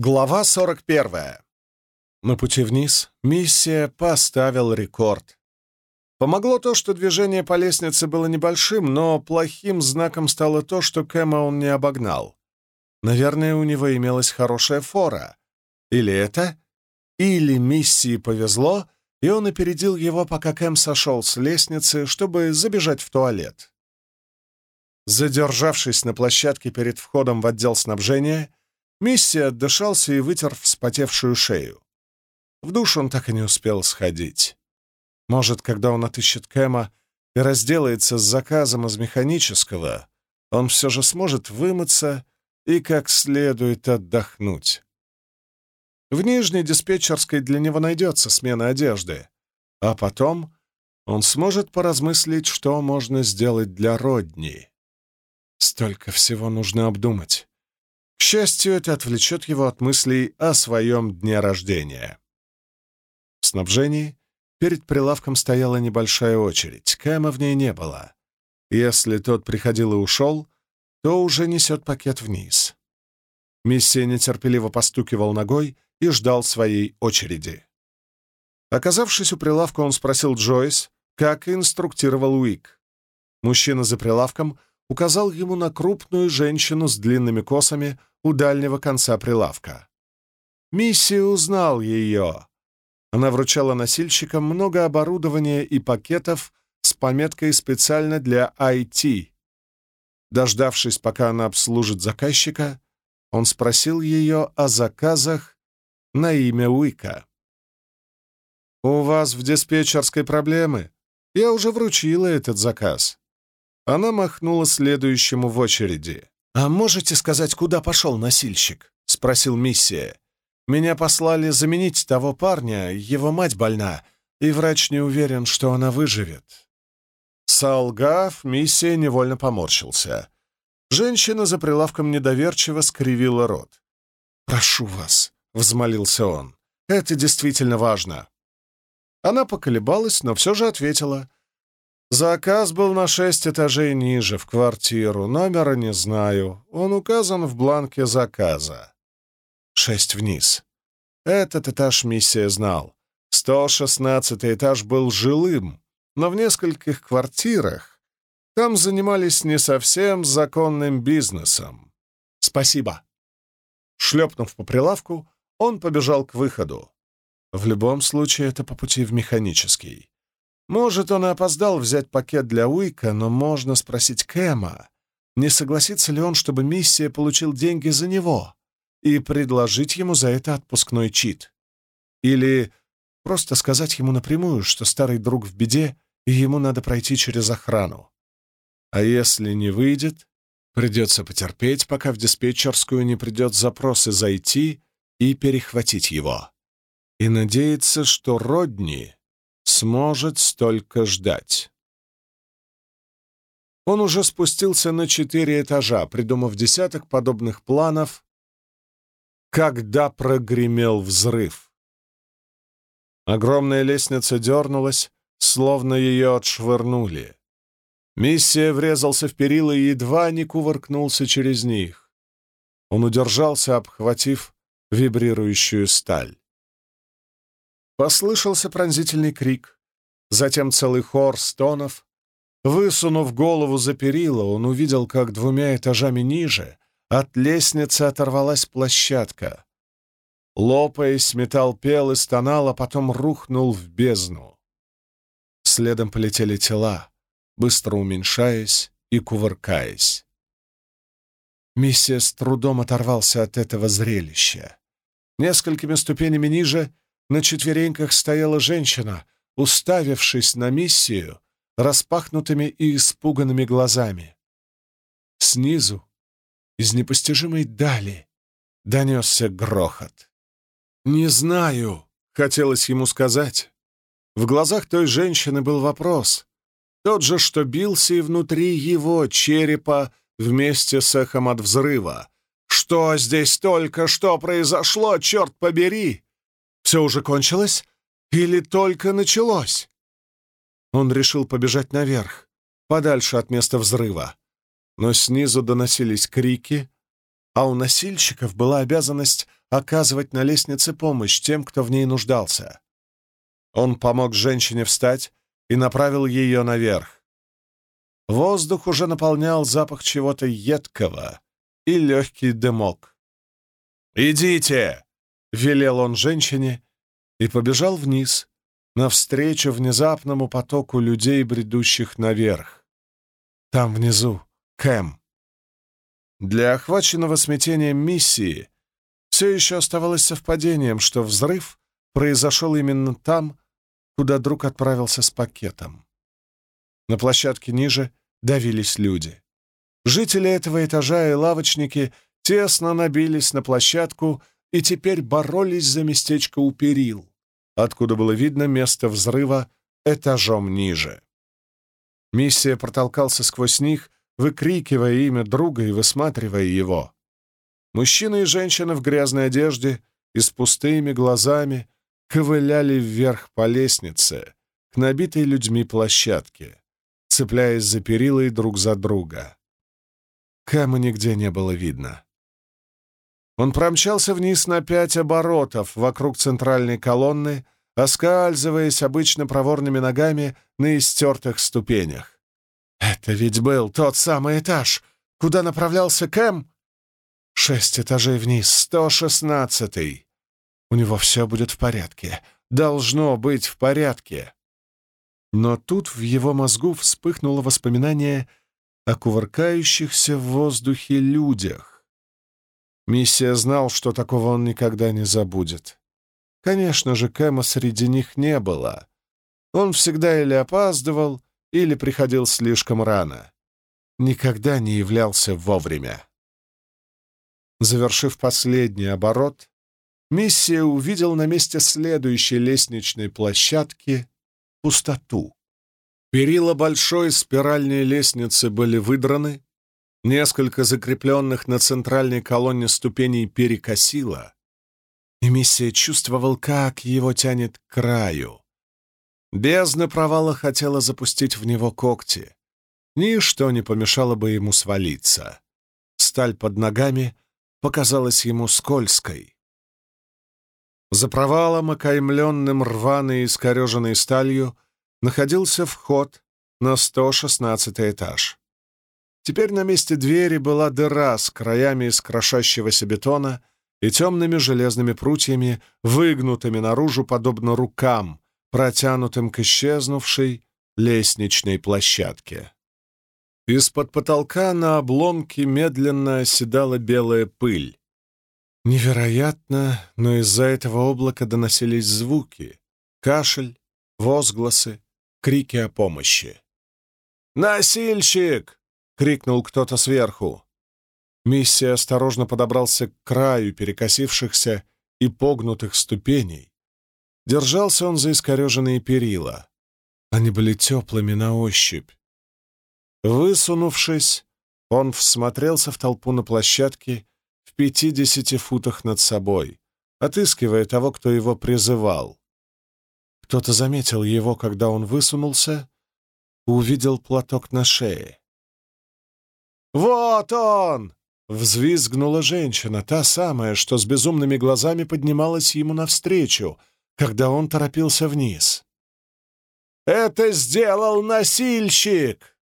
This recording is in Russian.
Глава 41. На пути вниз миссия поставил рекорд. Помогло то, что движение по лестнице было небольшим, но плохим знаком стало то, что Кэма он не обогнал. Наверное, у него имелась хорошая фора. Или это, или миссии повезло, и он опередил его, пока Кэм сошел с лестницы, чтобы забежать в туалет. Задержавшись на площадке перед входом в отдел снабжения, Миссия отдышался и вытер вспотевшую шею. В душ он так и не успел сходить. Может, когда он отыщет Кэма и разделается с заказом из механического, он все же сможет вымыться и как следует отдохнуть. В нижней диспетчерской для него найдется смена одежды, а потом он сможет поразмыслить, что можно сделать для Родни. Столько всего нужно обдумать. К счастью, это отвлечет его от мыслей о своем дне рождения. В снабжении перед прилавком стояла небольшая очередь, Кэма в ней не было. Если тот приходил и ушел, то уже несет пакет вниз. Миссия нетерпеливо постукивал ногой и ждал своей очереди. Оказавшись у прилавка, он спросил Джойс, как инструктировал Уик. Мужчина за прилавком указал ему на крупную женщину с длинными косами у дальнего конца прилавка. Миссия узнал ее. Она вручала носильщикам много оборудования и пакетов с пометкой специально для IT. Дождавшись, пока она обслужит заказчика, он спросил ее о заказах на имя Уика. «У вас в диспетчерской проблемы? Я уже вручила этот заказ». Она махнула следующему в очереди. «А можете сказать, куда пошел носильщик?» — спросил миссия. «Меня послали заменить того парня, его мать больна, и врач не уверен, что она выживет». Солгав, миссия невольно поморщился. Женщина за прилавком недоверчиво скривила рот. «Прошу вас», — взмолился он, — «это действительно важно». Она поколебалась, но все же ответила — Заказ был на шесть этажей ниже, в квартиру. Номера не знаю. Он указан в бланке заказа. Шесть вниз. Этот этаж миссия знал. 116 этаж был жилым, но в нескольких квартирах там занимались не совсем законным бизнесом. «Спасибо». Шлепнув по прилавку, он побежал к выходу. В любом случае, это по пути в механический. Может, он и опоздал взять пакет для Уика, но можно спросить Кэма, не согласится ли он, чтобы миссия получил деньги за него, и предложить ему за это отпускной чит. Или просто сказать ему напрямую, что старый друг в беде, и ему надо пройти через охрану. А если не выйдет, придется потерпеть, пока в диспетчерскую не придет запрос и зайти и перехватить его. И надеяться, что Родни сможет столько ждать. Он уже спустился на четыре этажа, придумав десяток подобных планов, когда прогремел взрыв. Огромная лестница дернулась, словно ее отшвырнули. Миссия врезался в перила и едва не кувыркнулся через них. Он удержался, обхватив вибрирующую сталь. Послышался пронзительный крик, затем целый хор стонов. Высунув голову за перила, он увидел, как двумя этажами ниже от лестницы оторвалась площадка. Лопаясь, металл пел и стонал, а потом рухнул в бездну. Следом полетели тела, быстро уменьшаясь и кувыркаясь. Миссия с трудом оторвался от этого зрелища. Несколькими ступенями ниже на четвереньках стояла женщина, уставившись на миссию распахнутыми и испуганными глазами. Снизу, из непостижимой дали, донесся грохот. «Не знаю», — хотелось ему сказать. В глазах той женщины был вопрос, тот же, что бился и внутри его черепа вместе с эхом от взрыва. «Что здесь только что произошло, черт побери?» Все уже кончилось? Или только началось? Он решил побежать наверх, подальше от места взрыва. Но снизу доносились крики, а у носильщиков была обязанность оказывать на лестнице помощь тем, кто в ней нуждался. Он помог женщине встать и направил ее наверх. Воздух уже наполнял запах чего-то едкого и легкий дымок. «Идите!» — велел он женщине и побежал вниз, навстречу внезапному потоку людей, бредущих наверх. Там внизу Кэм. Для охваченного смятением миссии все еще оставалось совпадением, что взрыв произошел именно там, куда друг отправился с пакетом. На площадке ниже давились люди. Жители этого этажа и лавочники тесно набились на площадку и теперь боролись за местечко у перил, откуда было видно место взрыва этажом ниже. Миссия протолкался сквозь них, выкрикивая имя друга и высматривая его. Мужчина и женщина в грязной одежде и с пустыми глазами ковыляли вверх по лестнице к набитой людьми площадке, цепляясь за перила и друг за друга. Кэма нигде не было видно. Он промчался вниз на пять оборотов вокруг центральной колонны, оскальзываясь обычно проворными ногами на истертых ступенях. «Это ведь был тот самый этаж, куда направлялся Кэм?» «Шесть этажей вниз, сто шестнадцатый. У него все будет в порядке. Должно быть в порядке». Но тут в его мозгу вспыхнуло воспоминание о кувыркающихся в воздухе людях. Миссия знал, что такого он никогда не забудет. Конечно же, Кэма среди них не было. Он всегда или опаздывал, или приходил слишком рано. Никогда не являлся вовремя. Завершив последний оборот, миссия увидел на месте следующей лестничной площадки пустоту. Перила большой спиральной лестницы были выдраны, несколько закрепленных на центральной колонне ступеней перекосило, и миссия чувствовал, как его тянет к краю. Бездна провала хотела запустить в него когти. Ничто не помешало бы ему свалиться. Сталь под ногами показалась ему скользкой. За провалом, окаймленным рваной и искореженной сталью, находился вход на 116 этаж. Теперь на месте двери была дыра с краями из крошащегося бетона и темными железными прутьями, выгнутыми наружу, подобно рукам, протянутым к исчезнувшей лестничной площадке. Из-под потолка на обломке медленно оседала белая пыль. Невероятно, но из-за этого облака доносились звуки — кашель, возгласы, крики о помощи. «Носильщик!» — крикнул кто-то сверху. Миссия осторожно подобрался к краю перекосившихся и погнутых ступеней. Держался он за искореженные перила. Они были теплыми на ощупь. Высунувшись, он всмотрелся в толпу на площадке в пятидесяти футах над собой, отыскивая того, кто его призывал. Кто-то заметил его, когда он высунулся, увидел платок на шее. «Вот он!» — взвизгнула женщина, та самая, что с безумными глазами поднималась ему навстречу, когда он торопился вниз. «Это сделал носильщик!»